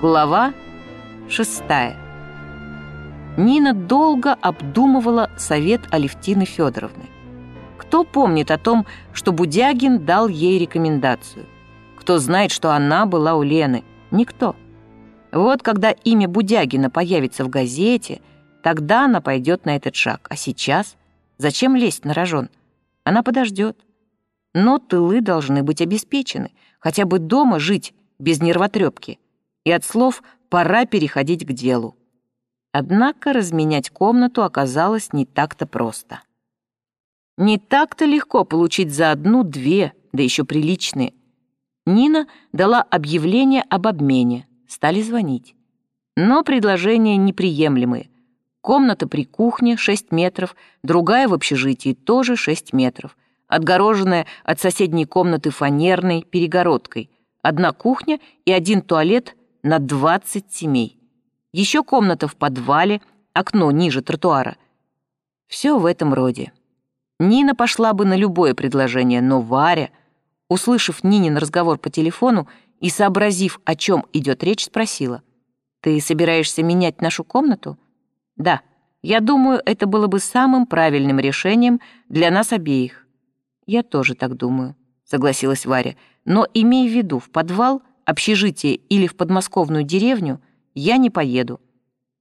Глава шестая. Нина долго обдумывала совет Алевтины Федоровны. Кто помнит о том, что Будягин дал ей рекомендацию? Кто знает, что она была у Лены? Никто. Вот когда имя Будягина появится в газете, тогда она пойдет на этот шаг. А сейчас? Зачем лезть на рожон? Она подождет. Но тылы должны быть обеспечены. Хотя бы дома жить без нервотрепки. И от слов «пора переходить к делу». Однако разменять комнату оказалось не так-то просто. Не так-то легко получить за одну две, да еще приличные. Нина дала объявление об обмене, стали звонить. Но предложения неприемлемые. Комната при кухне 6 метров, другая в общежитии тоже 6 метров, отгороженная от соседней комнаты фанерной перегородкой, одна кухня и один туалет на 20 семей. Еще комната в подвале, окно ниже тротуара. Все в этом роде. Нина пошла бы на любое предложение, но Варя, услышав Нинин разговор по телефону и сообразив, о чем идет речь, спросила. «Ты собираешься менять нашу комнату?» «Да, я думаю, это было бы самым правильным решением для нас обеих». «Я тоже так думаю», — согласилась Варя. «Но имей в виду, в подвал общежитие или в подмосковную деревню, я не поеду.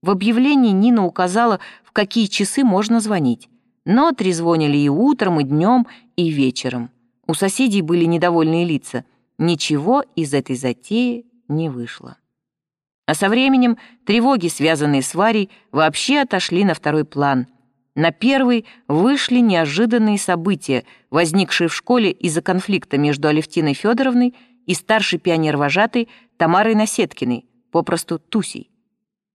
В объявлении Нина указала, в какие часы можно звонить. Но трезвонили и утром, и днем, и вечером. У соседей были недовольные лица. Ничего из этой затеи не вышло. А со временем тревоги, связанные с Варей, вообще отошли на второй план. На первый вышли неожиданные события, возникшие в школе из-за конфликта между Алевтиной Федоровной и старшей пионер-вожатой Тамарой Насеткиной, попросту Тусей.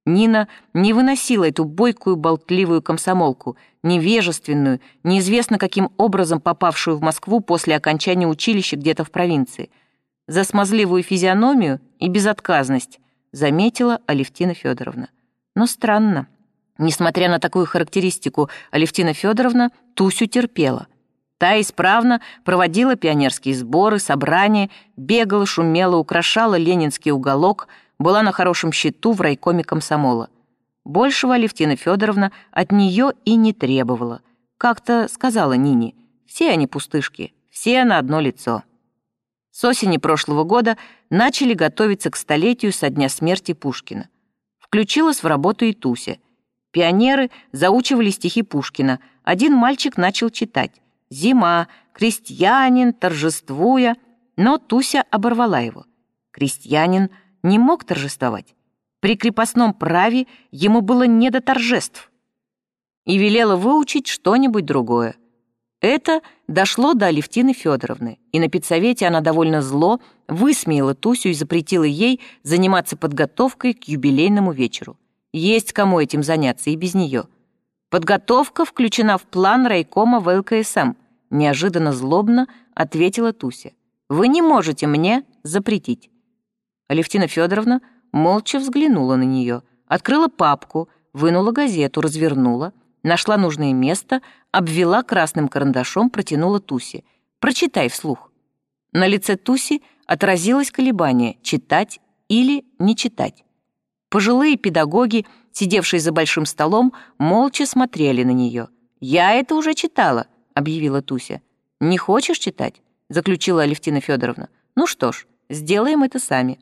Нина не выносила эту бойкую, болтливую комсомолку, невежественную, неизвестно каким образом попавшую в Москву после окончания училища где-то в провинции. За смазливую физиономию и безотказность заметила Алевтина Федоровна. Но странно. Несмотря на такую характеристику, Алевтина Федоровна Тусю терпела — Та исправно проводила пионерские сборы, собрания, бегала, шумела, украшала ленинский уголок, была на хорошем счету в райкоме комсомола. Большего Алевтина Федоровна от нее и не требовала. Как-то сказала Нине, все они пустышки, все на одно лицо. С осени прошлого года начали готовиться к столетию со дня смерти Пушкина. Включилась в работу и Туся. Пионеры заучивали стихи Пушкина. Один мальчик начал читать зима, крестьянин, торжествуя, но Туся оборвала его. Крестьянин не мог торжествовать. При крепостном праве ему было не до торжеств. И велела выучить что-нибудь другое. Это дошло до Алевтины Федоровны, и на педсовете она довольно зло высмеяла Тусю и запретила ей заниматься подготовкой к юбилейному вечеру. Есть кому этим заняться и без нее — Подготовка включена в план райкома в неожиданно злобно ответила Туся. Вы не можете мне запретить. Алевтина Федоровна молча взглянула на нее, открыла папку, вынула газету, развернула, нашла нужное место, обвела красным карандашом, протянула Тусе. «Прочитай вслух». На лице Туси отразилось колебание — читать или не читать. Пожилые педагоги, сидевшие за большим столом, молча смотрели на нее. «Я это уже читала», — объявила Туся. «Не хочешь читать?» — заключила Алевтина Федоровна. «Ну что ж, сделаем это сами».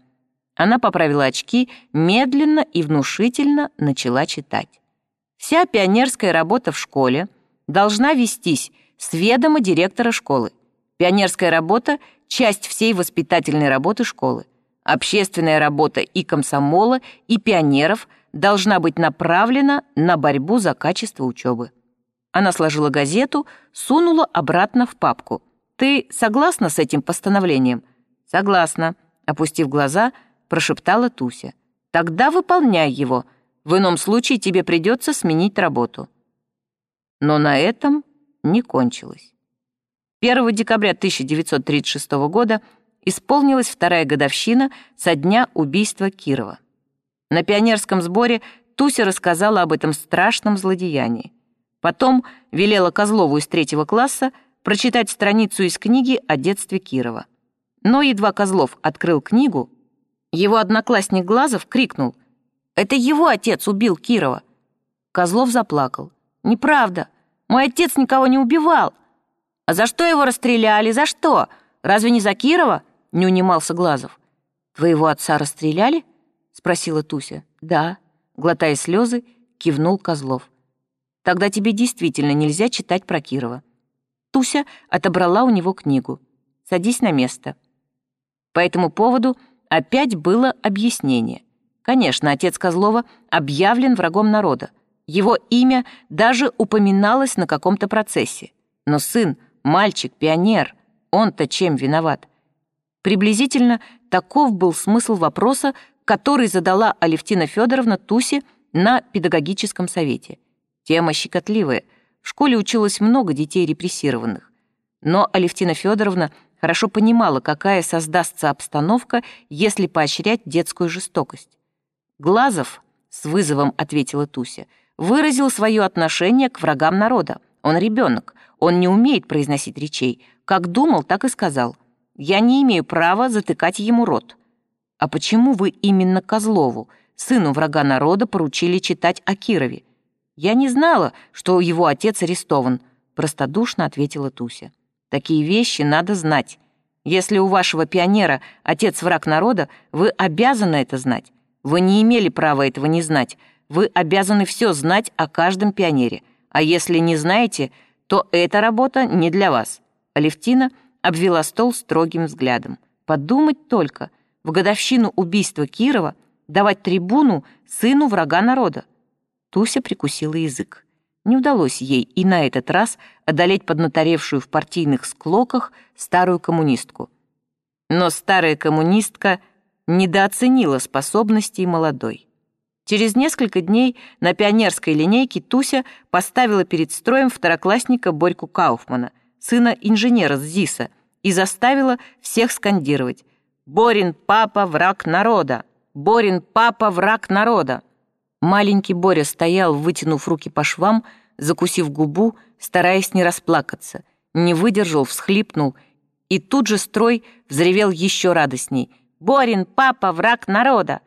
Она поправила очки, медленно и внушительно начала читать. «Вся пионерская работа в школе должна вестись с ведома директора школы. Пионерская работа — часть всей воспитательной работы школы. Общественная работа и комсомола, и пионеров должна быть направлена на борьбу за качество учебы. Она сложила газету, сунула обратно в папку. «Ты согласна с этим постановлением?» «Согласна», — опустив глаза, прошептала Туся. «Тогда выполняй его. В ином случае тебе придется сменить работу». Но на этом не кончилось. 1 декабря 1936 года исполнилась вторая годовщина со дня убийства Кирова. На пионерском сборе Туся рассказала об этом страшном злодеянии. Потом велела Козлову из третьего класса прочитать страницу из книги о детстве Кирова. Но едва Козлов открыл книгу, Его одноклассник Глазов крикнул «Это его отец убил Кирова!» Козлов заплакал. «Неправда! Мой отец никого не убивал!» «А за что его расстреляли? За что? Разве не за Кирова?» — не унимался Глазов. «Твоего отца расстреляли?» — спросила Туся. «Да», — глотая слезы, кивнул Козлов. «Тогда тебе действительно нельзя читать про Кирова». Туся отобрала у него книгу. «Садись на место». По этому поводу опять было объяснение. Конечно, отец Козлова объявлен врагом народа. Его имя даже упоминалось на каком-то процессе. Но сын, мальчик, пионер, он-то чем виноват? Приблизительно таков был смысл вопроса, который задала Алевтина Федоровна Тусе на педагогическом совете. Тема щекотливая. В школе училось много детей репрессированных. Но Алевтина Федоровна хорошо понимала, какая создастся обстановка, если поощрять детскую жестокость. «Глазов», — с вызовом ответила Туся, выразил свое отношение к врагам народа. Он ребенок, он не умеет произносить речей. Как думал, так и сказал. Я не имею права затыкать ему рот. А почему вы именно Козлову, сыну врага народа, поручили читать о Кирове? Я не знала, что его отец арестован, простодушно ответила Туся. Такие вещи надо знать. Если у вашего пионера отец враг народа, вы обязаны это знать. Вы не имели права этого не знать. Вы обязаны все знать о каждом пионере. А если не знаете, то эта работа не для вас. Алевтина обвела стол строгим взглядом. Подумать только, в годовщину убийства Кирова давать трибуну сыну врага народа. Туся прикусила язык. Не удалось ей и на этот раз одолеть поднаторевшую в партийных склоках старую коммунистку. Но старая коммунистка недооценила способностей молодой. Через несколько дней на пионерской линейке Туся поставила перед строем второклассника Борьку Кауфмана, сына инженера с ЗИСа, и заставила всех скандировать «Борин папа, враг народа! Борин папа, враг народа!» Маленький Боря стоял, вытянув руки по швам, закусив губу, стараясь не расплакаться, не выдержал, всхлипнул, и тут же строй взревел еще радостней. «Борин папа, враг народа!»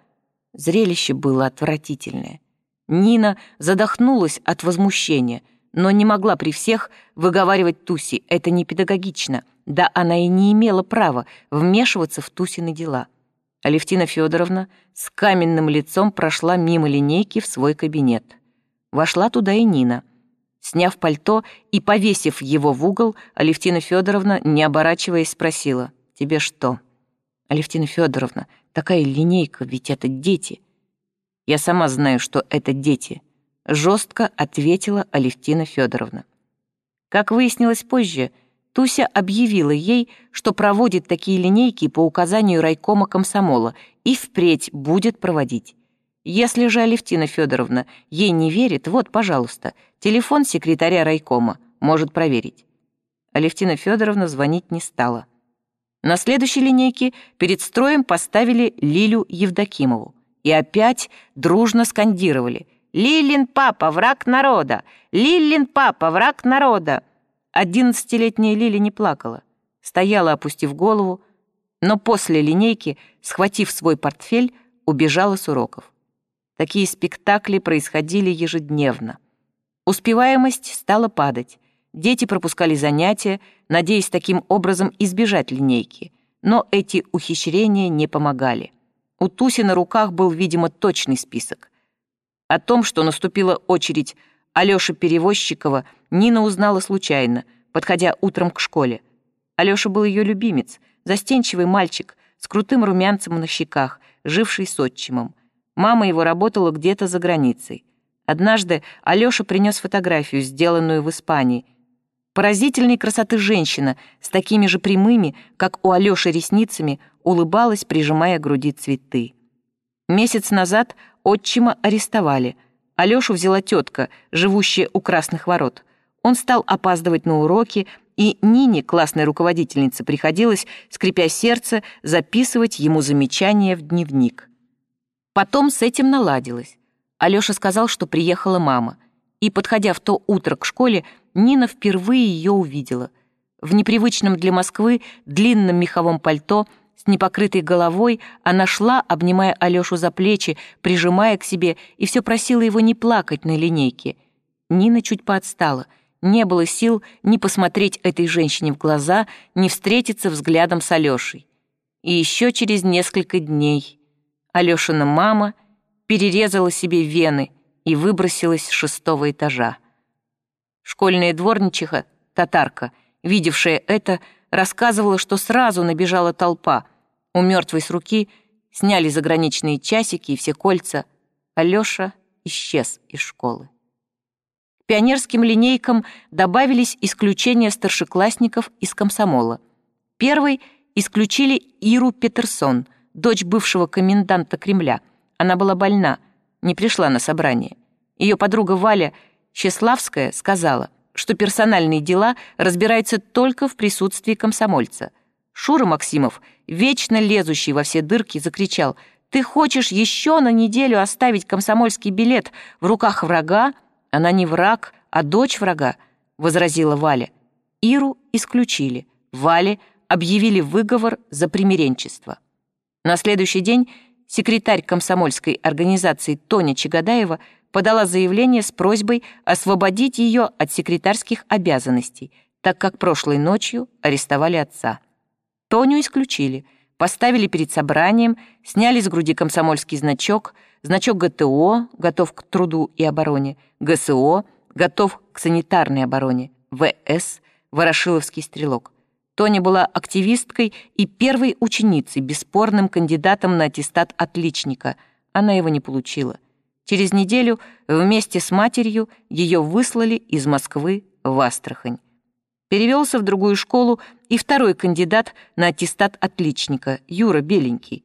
Зрелище было отвратительное. Нина задохнулась от возмущения, но не могла при всех выговаривать Туси. Это не педагогично. Да она и не имела права вмешиваться в Тусины дела. Алевтина Федоровна с каменным лицом прошла мимо линейки в свой кабинет. Вошла туда и Нина. Сняв пальто и повесив его в угол, Алевтина Федоровна, не оборачиваясь, спросила, «Тебе что?» «Алевтина Федоровна, Такая линейка, ведь это дети. Я сама знаю, что это дети, жестко ответила Алевтина Федоровна. Как выяснилось позже, Туся объявила ей, что проводит такие линейки по указанию райкома комсомола и впредь будет проводить. Если же Алевтина Федоровна ей не верит, вот, пожалуйста, телефон секретаря райкома, может проверить. Алевтина Федоровна звонить не стала. На следующей линейке перед строем поставили Лилю Евдокимову. И опять дружно скандировали «Лилин папа, враг народа! Лилин папа, враг народа!» Одиннадцатилетняя Лиля не плакала, стояла, опустив голову, но после линейки, схватив свой портфель, убежала с уроков. Такие спектакли происходили ежедневно. Успеваемость стала падать. Дети пропускали занятия, надеясь таким образом избежать линейки, но эти ухищрения не помогали. У Туси на руках был, видимо, точный список. О том, что наступила очередь Алёши Перевозчикова, Нина узнала случайно, подходя утром к школе. Алёша был ее любимец, застенчивый мальчик с крутым румянцем на щеках, живший с отчимом. Мама его работала где-то за границей. Однажды Алёша принес фотографию, сделанную в Испании — Поразительной красоты женщина с такими же прямыми, как у Алёши ресницами, улыбалась, прижимая к груди цветы. Месяц назад отчима арестовали. Алёшу взяла тетка, живущая у Красных ворот. Он стал опаздывать на уроки, и Нине, классной руководительнице, приходилось, скрипя сердце, записывать ему замечания в дневник. Потом с этим наладилось. Алёша сказал, что приехала мама. И, подходя в то утро к школе, Нина впервые ее увидела. В непривычном для Москвы длинном меховом пальто, с непокрытой головой, она шла, обнимая Алёшу за плечи, прижимая к себе, и все просила его не плакать на линейке. Нина чуть поотстала. Не было сил ни посмотреть этой женщине в глаза, ни встретиться взглядом с Алёшей. И еще через несколько дней Алёшина мама перерезала себе вены и выбросилась с шестого этажа. Школьная дворничиха, татарка, видевшая это, рассказывала, что сразу набежала толпа. У мертвой с руки сняли заграничные часики и все кольца. Алёша исчез из школы. К пионерским линейкам добавились исключения старшеклассников из комсомола. Первый исключили Иру Петерсон, дочь бывшего коменданта Кремля. Она была больна, не пришла на собрание. Ее подруга Валя Щеславская сказала — что персональные дела разбираются только в присутствии комсомольца. Шура Максимов, вечно лезущий во все дырки, закричал «Ты хочешь еще на неделю оставить комсомольский билет в руках врага? Она не враг, а дочь врага», — возразила Валя. Иру исключили. Вале объявили выговор за примиренчество. На следующий день секретарь комсомольской организации Тоня Чагадаева подала заявление с просьбой освободить ее от секретарских обязанностей, так как прошлой ночью арестовали отца. Тоню исключили, поставили перед собранием, сняли с груди комсомольский значок, значок ГТО, готов к труду и обороне, ГСО, готов к санитарной обороне, ВС, Ворошиловский стрелок. Тоня была активисткой и первой ученицей, бесспорным кандидатом на аттестат отличника. Она его не получила. Через неделю вместе с матерью ее выслали из Москвы в Астрахань. Перевелся в другую школу и второй кандидат на аттестат отличника, Юра Беленький.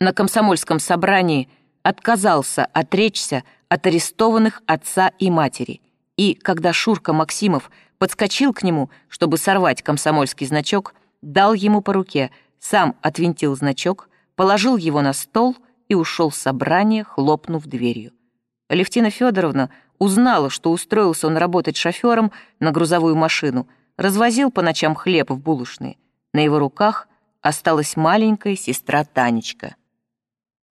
На комсомольском собрании отказался отречься от арестованных отца и матери. И когда Шурка Максимов подскочил к нему, чтобы сорвать комсомольский значок, дал ему по руке, сам отвинтил значок, положил его на стол — и ушел с собрания, хлопнув дверью. Алевтина Федоровна узнала, что устроился он работать шофером на грузовую машину, развозил по ночам хлеб в булочные. На его руках осталась маленькая сестра Танечка.